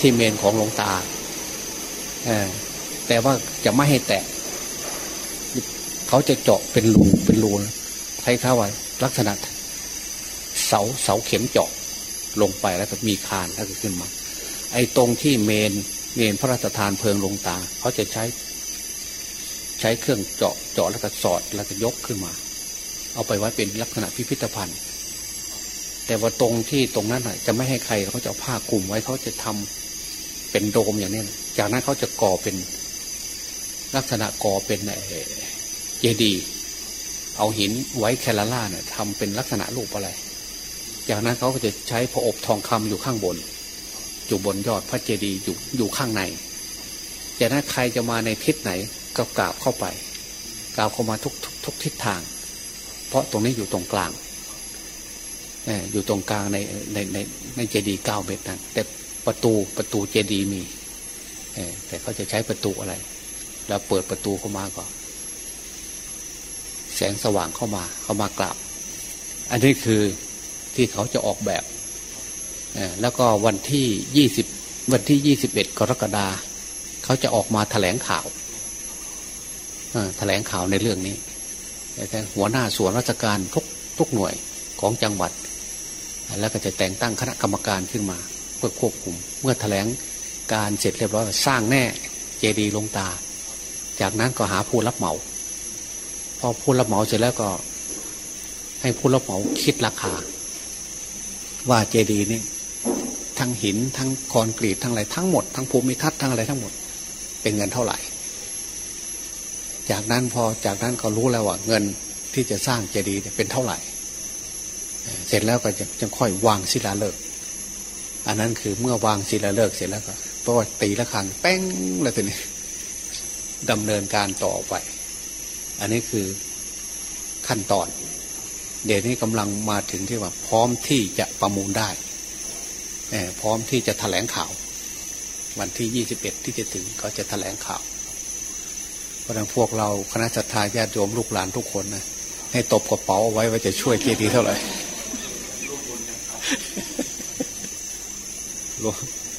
ที่เมนของหลวงตาแต่ว่าจะไม่ให้แตะเขาจะเจาะเป็นรูเป็นรูใช้ข้าไว้ลักษณะเสาเสาเข็มเจาะลงไปแล้วก็มีคานแล้วก็ขึ้นมา ไอ้ตรงที่เมนเมนพระราชทานเพลิงลงตา เขาจะใช้ ใช้เครื่องเจาะเจาะแล้วก็สอดแล้วก็ยกขึ้นมา เอาไปไว้เป็นลักษณะพิพิธภัณฑ์ แต่ว่าตรงที่ตรงนั้นจะไม่ให้ใครเขาจะเอาผ้าคลุมไว้เขาจะทำเป็นโดมอย่างนี้จากนั้นเขาจะก่อเป็นลักษณะก่อเป็นเจดีเอาหินไว้แคลาล่าเนี่ยทำเป็นลักษณะรูปอะไร จากนั้นเขาก็จะใช้พระอบทองคำอยู่ข้างบน อยู่บนยอดพระเจดีย์อยู่อยู่ข้างในจากนั้นใครจะมาในทิศไหนก็กราบเข้าไปกราบเข้ามาทุกทุกทุกทิศทาง เพราะตรงนี้อยู่ตรงกลางอยู่ตรงกลางในในในในเจดีย์เก้าเมตรนั้น แต่ประตูประตูเจดีย์มีแต่เขาจะใช้ประตูอะไร แล้วเปิดประตูเข้ามาก่อนแสงสว่างเข้ามาเข้ามากราบ อันนี้คือที่เขาจะออกแบบ แล้วก็วันที่ยี่สิบวันที่ยี่สิบเอ็ดกรกฎาเขาจะออกมาแถลงข่าวแถลงข่าวในเรื่องนี้แต่หัวหน้าส่วนราชการทุกทุกหน่วยของจังหวัด แล้วก็จะแต่งตั้งคณะกรรมการขึ้นมาเพื่อควบคุม เมื่อแถลงการเสร็จเรียบร้อยสร้างแน่เจดีลงตา จากนั้นก็หาผู้รับเหมา พอผู้รับเหมาเสร็จแล้วก็ให้ผู้รับเหมาคิดราคา ว่าเจดีนี้ ทั้งหิน ทั้งคอนกรีตทั้งอะไรทั้งหมดทั้งภูมิทัศน์ทั้งอะไรทั้งหมด เป็นเงินเท่าไหร่ จากนั้นพอจากนั้นก็รู้แล้วว่าเงินที่จะสร้างเจดีย์เป็นเท่าไหร่ เสร็จแล้วก็จะจะค่อยวางศิลาฤกษ์อันนั้นคือเมื่อวางศิลาฤกษ์เสร็จแล้วก็เพราะว่าตีละครังแป้งแล้วทีนี้ดำเนินการต่อไป อันนี้คือขั้นตอน เดี๋ยวนี้กำลังมาถึงที่ว่าพร้อมที่จะประมูลได้ พร้อมที่จะถแถลงข่าว วันที่ยี่สิบเอ็ดที่จะถึงก็จะถแถลงข่าว เพราะนั้นพวกเราคณะสัตยาญาติโยมลูกหลานทุกคนนะให้ตบกระเป๋าเอาไว้ว่าจะช่วยเกียรติเท่าไหร่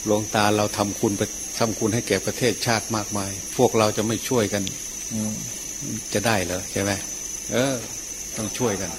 หลวงตาเราทำคุณทำคุณให้แก่ประเทศชาติมากมาย พวกเราจะไม่ช่วยกันจะได้เหรอใช่ไหมเออ ต้องช่วยกัน